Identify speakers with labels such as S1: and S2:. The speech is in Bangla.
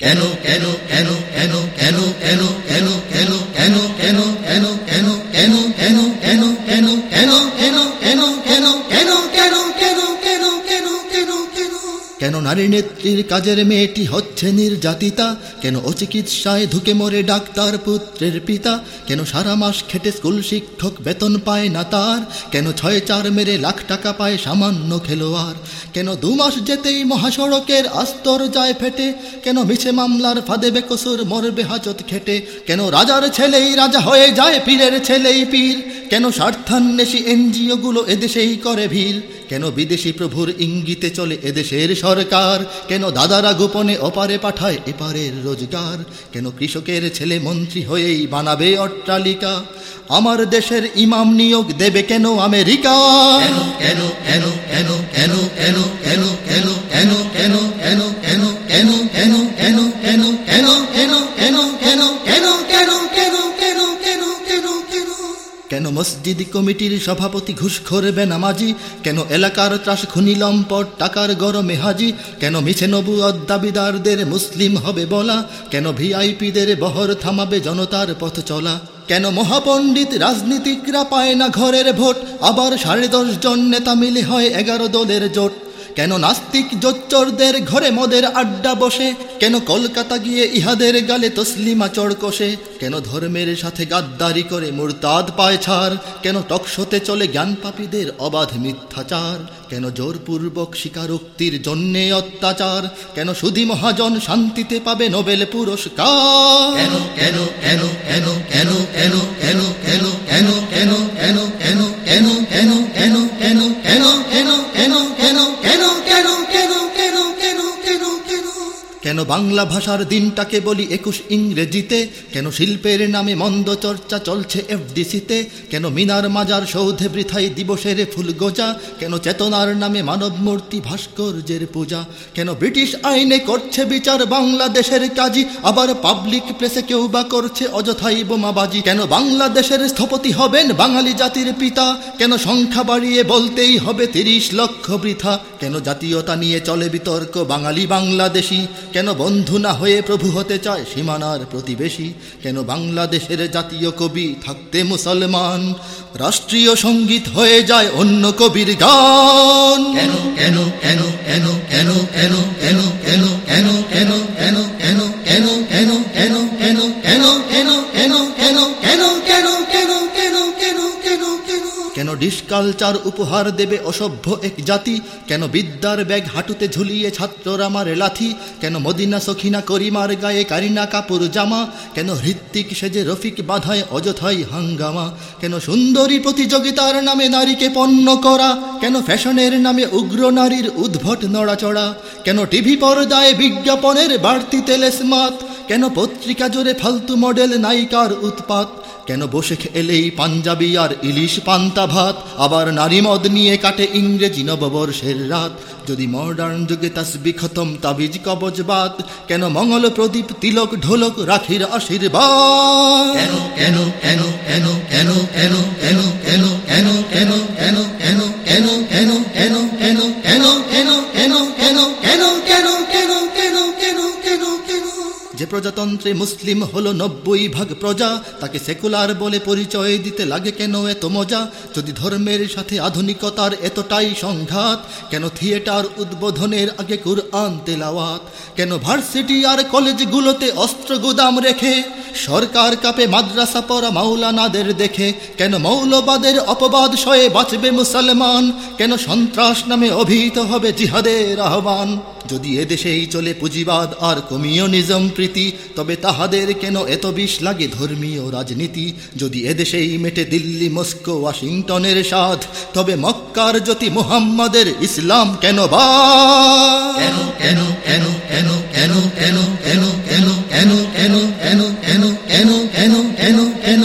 S1: কেন কেন কেন কেন কেন কেন কেন কেন কেন কেন কেন কেন কেন কেন কেন কেন নারী নেত্রীর কাজের মেয়েটি হচ্ছে নির্যাতিতা। কেন অচিকিৎসায় ঢুকে মরে ডাক্তার পুত্রের পিতা? কেন সারা মাস খেটে স্কুল শিক্ষক বেতন পায় না তার? কেন ছয় চার মেরে লাখ টাকা পায় সামান্য খেলোয়াড়? কেন দু মাস যেতেই মহাসড়কের আস্তর যায় ফেটে? কেন মিছে মামলার ফাঁদে বেকসুর মরবে হাজত খেটে? কেন রাজার ছেলেই রাজা হয়ে যায়, পীরের ছেলেই পীর? কেন স্বার্থান্বেষী এনজিও গুলো এদেশেই করে ভিড়? কেন বিদেশি প্রভুর ইঙ্গিতে চলে এদেশের সরকার কেন দাদারা গোপনে অপারে পাঠায় এপারের রোজগার কেন কৃষকের ছেলে মন্ত্রী হয়েই বানাবে অট্টালিকা আমার দেশের ইমাম নিয়োগ দেবে কেন আমেরিকা কেন কেন কেন কেন কেন কেন কেন কেন কেন কেন কেন কেন কেন কেন মসজিদ কমিটির সভাপতি ঘুষ ঘুষখোর বেনামাজি, কেন এলাকার ত্রাস খুনি লম্পট টাকার গরমে হাজি, কেন মিছে নবু দাবিদারদের মুসলিম হবে বলা, কেন ভিআইপিদের বহর থামাবে জনতার পথ চলা, কেন মহাপণ্ডিত রাজনীতিকরা পায় না ঘরের ভোট, আবার সাড়ে দশ জন নেতা মিলে হয় এগারো দলের জোট কেন নাস্তিক জোচ্চরদের ঘরে মদের আড্ডা বসে কেন কলকাতা গিয়ে ইহাদের গালে তসলিমা চড় কষে কেন ধর্মের সাথে গাদ্দারি করে মুরতাদ পায় ছাড় কেন টকশোতে চলে জ্ঞান পাপীদের অবাধ মিথ্যাচার কেন জোরপূর্বক স্বীকারোক্তির জন্যে অত্যাচার কেন সুধী মহাজন শান্তিতে পাবে নোবেল পুরস্কার কেন কেন কেন কেন কেন কেন কেন কেন কেন কেন কেন কেন কেন কেন কেন কেন কেন কেন কেন বাংলা ভাষার দিনটাকে বলি একুশ ইংরেজিতে? কেন শিল্পের নামে মন্দ চর্চা চলছে এফডিসিতে? কেন মিনার মাজার সৌধে বৃথাই দিবসের ফুল গোজা কেন চেতনার নামে মানব মূর্তি ভাস্কর্যের পূজা? কেন ব্রিটিশ আইনে করছে বিচার বাংলাদেশের কাজী আবার পাবলিক প্লেসে কেউ বা করছে অযথাই বোমাবাজি? কেন বাংলাদেশের স্থপতি হবেন বাঙালি জাতির পিতা? কেন সংখ্যা বাড়িয়ে বলতেই হবে তিরিশ লক্ষ বৃথা? কেন জাতীয়তা নিয়ে চলে বিতর্ক বাঙালি বাংলাদেশি? কেন বন্ধু না হয়ে প্রভু হতে চায় সীমানার প্রতিবেশী কেন বাংলাদেশের জাতীয় কবি থাকতে মুসলমান রাষ্ট্রীয় সংগীত হয়ে যায় অন্য কবির গান কেন কেন কেন কেন কেন কেন কেন কেন কেন কেন কেন কেন কেন কেন কেন কেন ডিসকালচার উপহার দেবে অসভ্য এক জাতি। কেন বিদ্যার ব্যাগ হাঁটুতে ঝুলিয়ে ছাত্ররা মারে লাথি? কেন মদিনা সখিনা করিমার গায়ে কারিনা কাপুর জামা? কেন হৃত্বিক সেজে রফিক বাধায় অযথাই হাঙ্গামা? কেন সুন্দরী প্রতিযোগিতার নামে নারীকে পণ্য করা? কেন ফ্যাশনের নামে উগ্র নারীর উদ্ভট নড়াচড়া? কেন টিভি পর্দায় বিজ্ঞাপনের বাড়তি তেলেসমাত কেন পত্রিকা জুড়ে ফালতু মডেল নায়িকার উৎপাত? কেন বসে এলেই পাঞ্জাবি আর ইলিশ পান্তা ভাত আবার নারী মদ নিয়ে কাটে ইংরেজি নববর্ষের রাত যদি মডার্ন যুগে তাসবি খতম তাবিজ কবজ বাদ কেন মঙ্গল প্রদীপ তিলক ঢোলক রাখির আশীর্বাদ কেন কেন কেন কেন কেন কেন কেন কেন কেন কেন কেন কেন কেন কেন কেন কেন কেন প্রজাতন্ত্রে মুসলিম হলো নব্বই ভাগ প্রজা। তাকে সেকুলার বলে পরিচয় দিতে লাগে কেন এত মজা? যদি ধর্মের সাথে আধুনিকতার এতটাই সংঘাত, কেন থিয়েটার উদ্বোধনের আগে কুরআন তেলাওয়াত? কেন ভার্সিটি আর কলেজগুলোতে অস্ত্র গুদাম রেখে, সরকার কাপে মাদ্রাসা পড়া মাওলানাদের দেখে? কেন মৌলবাদের অপবাদ সয়ে বাঁচবে মুসলমান? কেন সন্ত্রাস নামে অভিহিত হবে জিহাদের আহ্বান? যদি এদেশেই চলে পুঁজিবাদ আর কমিউনিজম প্রীতি তবে তাহাদের কেন এত বিষ লাগে ধর্মীয় রাজনীতি যদি এদেশেই মেটে দিল্লি মস্কো ওয়াশিংটনের সাধ তবে মক্কার জ্যোতি মোহাম্মদের ইসলাম কেন বা কেন কেন কেন কেন কেন কেন কেন কেন কেন কেন কেন কেন কেন কেন কেন কেন